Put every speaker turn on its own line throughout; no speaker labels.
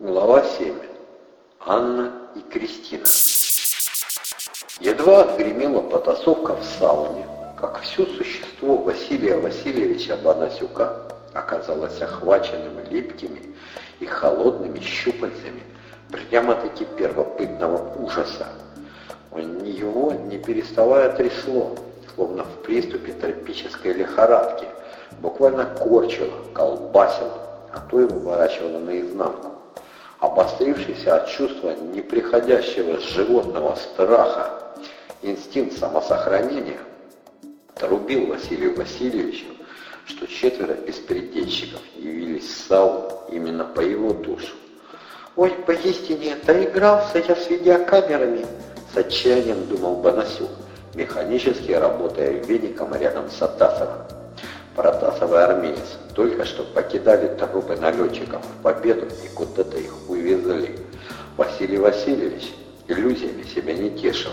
Глава 7. Анна и Кристина. Едва отгремела потасовка в сауне, как все существо Василия Васильевича Бонасюка оказалось охваченным липкими и холодными щупальцами прямо-таки первопытного ужаса. Он его, не переставая, трясло, словно в приступе тропической лихорадки, буквально корчило, колбасило, а то и выворачивало наизнанку обострившийся от чувства неприходящего животного страха, инстинкт самосохранения, трубил Василию Васильевичу, что четверо беспредельщиков явились в сауну именно по его душу. «Ой, поистине, доигрался я с видеокамерами!» С отчаянием думал Бонасюк, механически работая веником рядом с Атасовым. Протасов и армеец только что покидали трупы налетчиков в победу и куда-то их увезли. Василий Васильевич иллюзиями себя не тешил.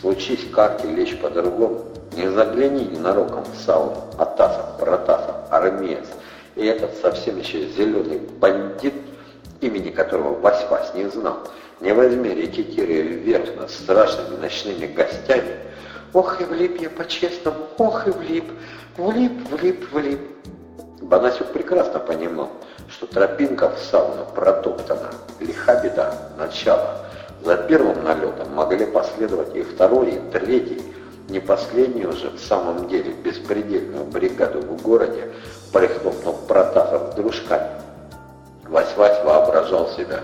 Случись карте лечь по-другому, не загляни ненароком в сауну. Атасов, Протасов, армеец и этот совсем еще зеленый бандит, имени которого Вась-Вась не знал, не возьми рекетиры вверх над страшными ночными гостями, ох и влип я по-честному, ох и влип, Влип, влип, влип. Банасюк прекрасно понимал, что тропинка в сауну протоптана. Лиха беда, начало. За первым налетом могли последовать и второй, и третий. Не последнюю же, в самом деле, беспредельную бригаду в городе прихлопнул Протасов дружками. Вась-Вась воображал себя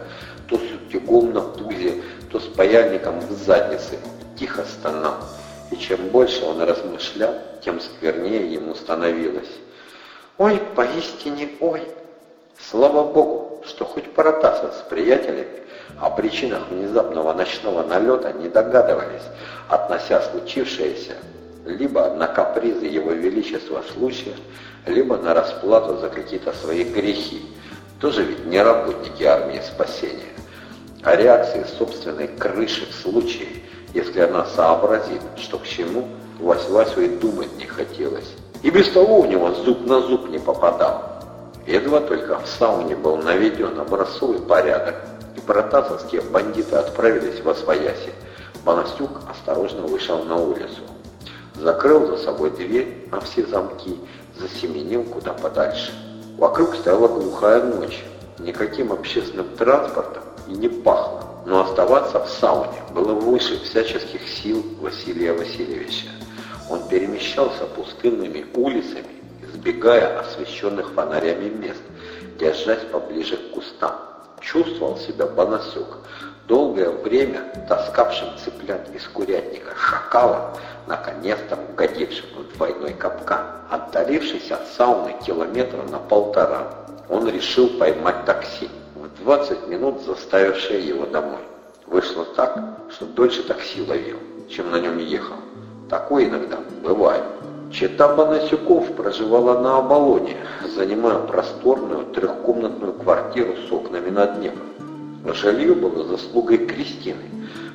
то с утюгом на пузе, то с паяльником в заднице. Тихо стонал. И чем больше он размышлял, тем сквернее ему становилось. Ой, поистине, ой! Слава Богу, что хоть Паратасов с приятелями о причинах внезапного ночного налета не догадывались, относя случившееся либо на капризы его величества случая, либо на расплату за какие-то свои грехи. Тоже ведь не работники армии спасения. А реакции собственной крыши в случае, если она сообразит, что к чему, Вась-Васю и думать не хотелось. И без того у него зуб на зуб не попадал. Едва только в сауне был наведен образцовый порядок, и протасовские бандиты отправились во свояси. Бонастюк осторожно вышел на улицу. Закрыл за собой дверь на все замки, засеменил куда подальше. Вокруг стояла глухая ночь. Никаким общественным транспортом и не пахло. Но оставаться в сауне было выше всяческих сил Василия Васильевича. Он перемещался пустынными улицами, избегая освещенных фонарями мест, держась поближе к кустам. Чувствовал себя Бонасюк, долгое время таскавшим цыплят из курятника шакала, наконец-то угодившим в двойной капкан. Отдалившись от сауны километра на полтора, он решил поймать такси, 20 минут заставившее его домой. Вышло так, что дольше такси ловил, чем на нем ехал. Такое иногда бывает. Чита Бонасюков проживала на Оболоне, занимая просторную трехкомнатную квартиру с окнами на Днепр. Жилье было заслугой Кристины,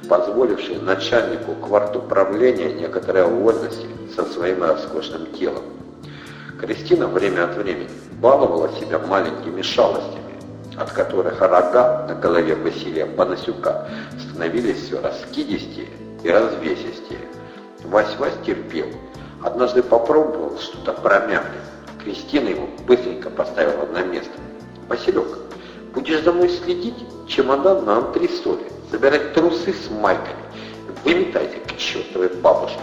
позволившей начальнику квартуправления некоторые вольности со своим роскошным телом. Кристина время от времени баловала себя маленькими шалостями, от которых рога на голове Василия Бонасюка становились все раскидистее и развесистее. Вась-Вась терпел. Однажды попробовал что-то промямлить. Кристина его быстренько поставила на место. «Василек, будешь за мной следить? Чемодан на антресоле. Забирать трусы с майками. Выметайте к чертовой бабушке».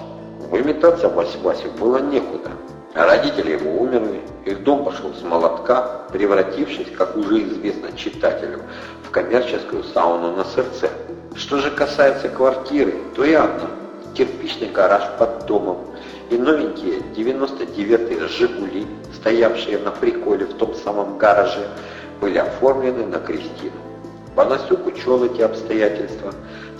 Выметаться Вась-Васю было некуда. Родители его умерли, их дом пошел с молотка, превратившись, как уже известно читателю, в коммерческую сауну на сердце. Что же касается квартиры, то и одна кирпичный гараж под домом и новенькие 99-е «Жигули», стоявшие на приколе в том самом гараже, были оформлены на Кристину. Бонасюк учел эти обстоятельства,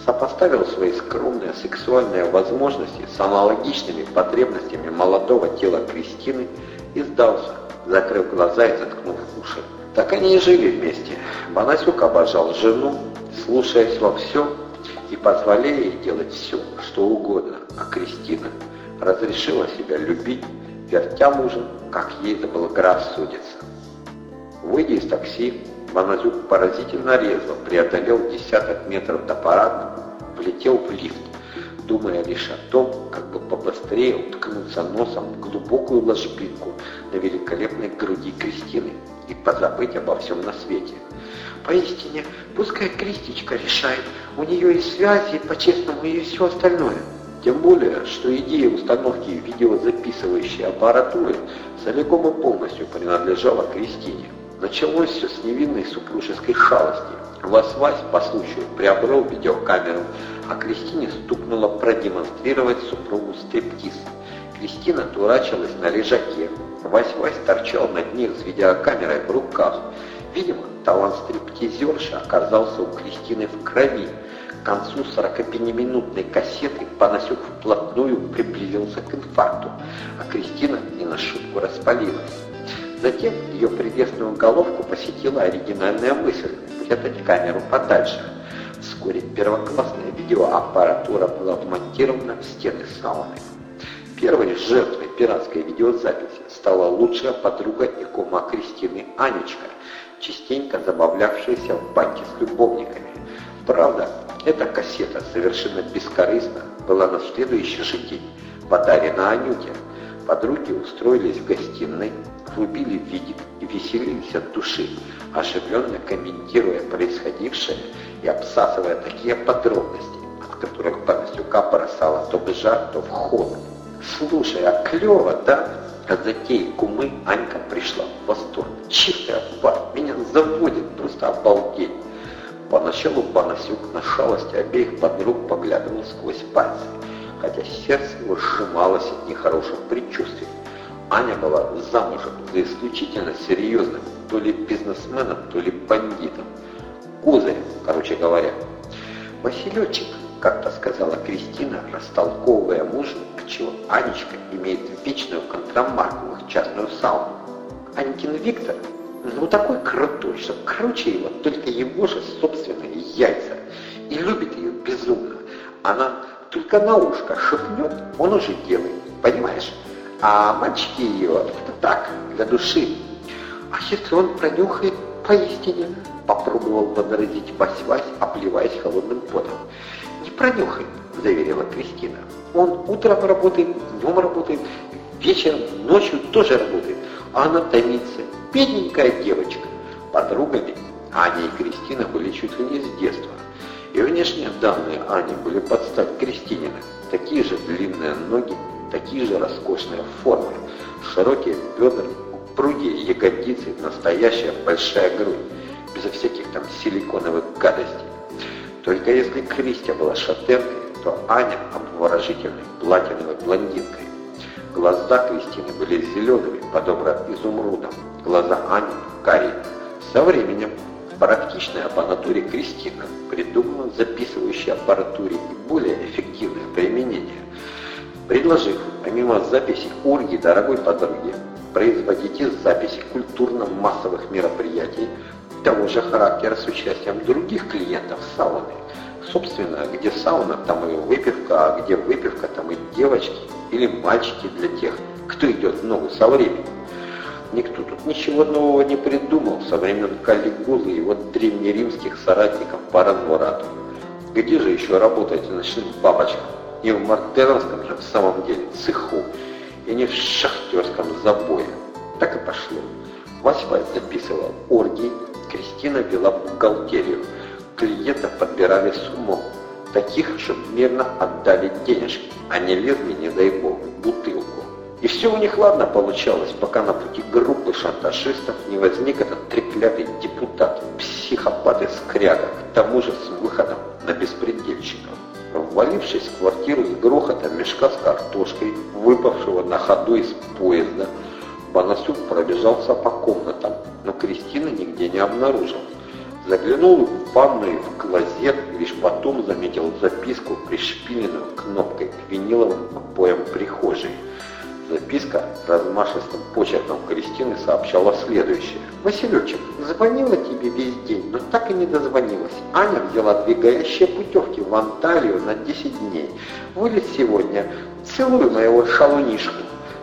сопоставил свои скромные сексуальные возможности с аналогичными потребностями молодого тела Кристины и сдался, закрыв глаза и заткнув уши. Так они и жили вместе. Бонасюк обожал жену, слушаясь во всем, и позволяя ей делать все, что угодно, а Кристина разрешила себя любить, вертя мужа, как ей заблагорассудится. Выйдя из такси, Баназюк поразительно резво преодолел десяток метров до парадного, влетел в лифт, думая лишь о том, как бы побыстрее уткнуться носом в глубокую ложбинку на великолепной груди Кристины и позабыть обо всем на свете. Поистине, пускай Кристичка решает, у нее есть связи, по-честному, и все остальное. Тем более, что идея установки видеозаписывающей аппаратуры целиком и полностью принадлежала Кристине. Началось все с невинной супружеской шалости. Вась-Вась по случаю приобрел видеокамеру, а Кристине стукнуло продемонстрировать супругу стриптиз. Кристина дурачилась на лежаке. Вась-Вась торчал над ней с видеокамерой в руках. Видимо, талант стриптизерши оказался у Кристины в крови. К концу 45-минутной кассеты Панасюк вплотную приблизился к инфаркту, а Кристина не на шутку распалилась. Затем ее прелестную головку посетила оригинальная мысль спрятать камеру подальше. Вскоре первоклассная видеоаппаратура была вмонтирована в стены сауны. Первой жертвой пиратской видеозаписи стала лучшая подруга и кума Кристины Анечка, частенько забавлявшаяся в банке с любовниками. Правда, эта кассета совершенно бескорыстно была на следующий же день подарена Анюте. Подруги устроились в гостиной, врубили видик и веселились от души, оживленно комментируя происходившее и обсасывая такие подробности, от которых Панасюка бросала то в жар, то в холод. «Слушай, а клево, да?» От затеи кумы Анька пришла в восторг. «Чистая бар, меня заводит, просто обалдеть!» Поначалу Панасюк на шалости обеих подруг поглядывал сквозь пальцы, сердце его сжималось от нехороших предчувствий. Аня была замужем за исключительно серьезным то ли бизнесменом, то ли бандитом. Козырем, короче говоря. Василечек, как-то сказала Кристина, растолковывая мужу, отчего Анечка имеет вечную контрамарку в их частную сауну. Анькин Виктор, ну такой крутой, что круче его только его же собственные яйца. И любит ее безумно. Она только на ушко шепнет, он уже делает. Понимаешь? А мальчики ее это так, для души. А если он пронюхает поистине, попробовал возразить Вась-Вась, обливаясь холодным потом. Не пронюхает, заверила Кристина. Он утром работает, днем работает, вечером, ночью тоже работает, а она томится. Бедненькая девочка. Подругами Аня и Кристина были чуть ли не с детства. И внешние данные Ани были под стать Кристининой. Такие же длинные ноги, такие же роскошные формы, широкие бедра, упругие ягодицы, настоящая большая грудь, безо всяких там силиконовых гадостей. Только если Кристия была шатенкой, то Аня обворожительной платиновой блондинкой. Глаза Кристины были зелеными, подобно изумрудам, глаза Ани – карие. Со временем практичная по натуре Кристина придумала записывающей аппаратуре и более эффективное применение – предложив, помимо записи Ольги, дорогой подруги, производить из записи культурно-массовых мероприятий того же характера с участием других клиентов сауны. Собственно, где сауна, там и выпивка, а где выпивка, там и девочки или мальчики для тех, кто идет в ногу со временем. Никто тут ничего нового не придумал со времен Каллигулы и его древнеримских соратников по разврату. Где же еще работать ночным бабочкам? не в Мартеновском же в самом деле цеху, и не в шахтерском забое. Так и пошло. Вася записывал оргии, Кристина вела бухгалтерию. Клиентов подбирали с умом. Таких, чтобы мирно отдали денежки, а не лезли, не дай бог, бутылку. И все у них ладно получалось, пока на пути группы шантажистов не возник этот треклятый депутат, психопат из скряга, к тому же с выходом на беспредельщиков. Ввалившись в квартиру с грохотом мешка с картошкой, выпавшего на ходу из поезда, Бонасюк пробежался по комнатам, но Кристины нигде не обнаружил. Заглянул в ванную в клозет и лишь потом заметил записку, пришпиленную кнопкой к виниловым обоям прихожей. Записка размашистым почерком Кристины сообщала следующее. «Василечек, звонила тебе весь день, но так и не дозвонилась. Аня взяла две горящие путевки в Анталию на 10 дней. Вылет сегодня. Целую моего шалунишку.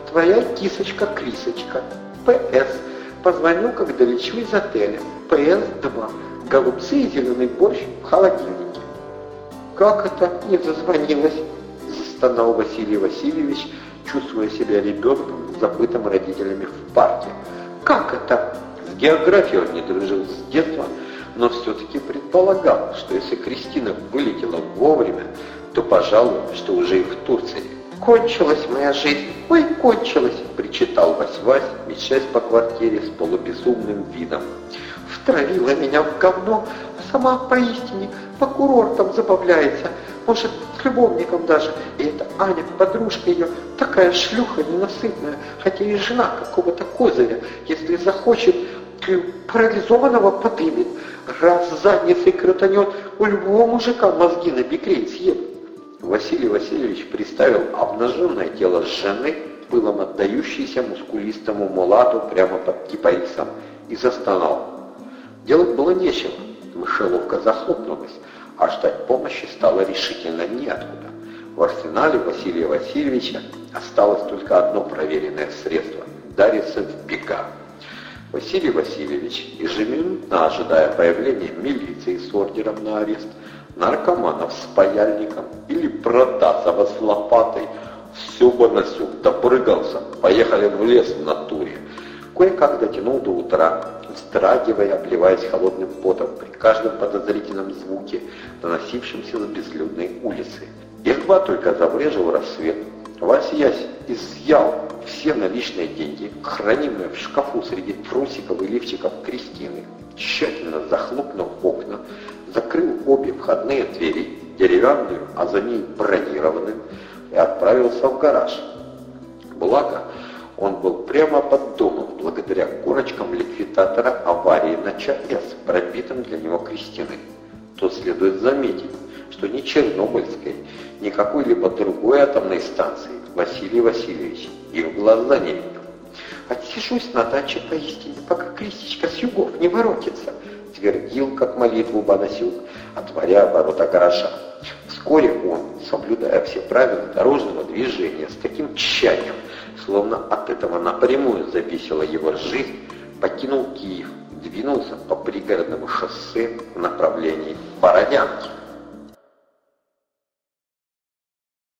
Твоя кисочка-крисочка. П.С.
позвоню, когда лечу из отеля. ПС-2. Голубцы и зеленый борщ в холодильнике.
Как это не зазвонилось? Застонал Василий Васильевич, чувствуя себя ребенком, забытым родителями в парке. Как это? С географией он не дружил с детства, но все-таки предполагал, что если Кристина вылетела вовремя, то, пожалуй, что уже и в Турции.
«Кончилась моя жизнь! Ой, кончилась!»
— причитал Вась-Вась, мечась по квартире с полубезумным видом.
«Втравила меня в говно, а сама поистине по курортам забавляется, может, с любовником даже. И эта Аня, подружка ее, такая шлюха ненасытная, хотя и жена какого-то козыря, если захочет, парализованного подымет, раз задницей крутанет, у любого мужика мозги на бекрень съест.
Василий Васильевич представил обнаженное тело жены, пылом отдающейся мускулистому мулату прямо под кипарисом, и застонал. Делать было нечего, мышеловка захлопнулась, а ждать помощи стало решительно неоткуда. В арсенале Василия Васильевича осталось только одно проверенное средство – дариться в бега. Василий Васильевич, ежеминутно ожидая появления милиции с ордером на арест, наркоманов с паяльником или Протасова с лопатой, все бы насюк, допрыгался, поехали в лес в натуре. Кое-как дотянул до утра, вздрагивая, обливаясь холодным потом при каждом подозрительном звуке, доносившемся с безлюдной улицы. Едва только забрежил рассвет, Васясь изъял все наличные деньги, хранимые в шкафу среди трусиков и лифчиков Кристины, тщательно захлопнул окна, закрыл обе входные двери, деревянную, а за ней бронированную, и отправился в гараж. Благо, он был прямо под домом, благодаря корочкам ликвидатора аварии на ЧАЭС, пробитым для него Кристиной. То следует заметить, что ни Чернобыльской, ни какой-либо другой атомной станции Василий Васильевич и в глаза не видел.
«Отсижусь на даче поистине, пока Кристичка с югов не воротится», твердил, как молитву Банасюк, отворяя ворота гаража. Вскоре он, соблюдая все правила дорожного движения с таким тщанием, словно от этого напрямую зависела его жизнь, покинул Киев, двинулся по пригородному шоссе в направлении Бородянки.